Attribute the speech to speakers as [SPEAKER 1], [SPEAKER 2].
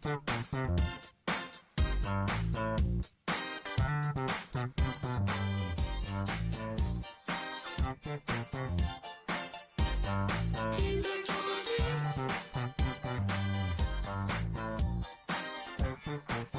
[SPEAKER 1] Thank Electricity.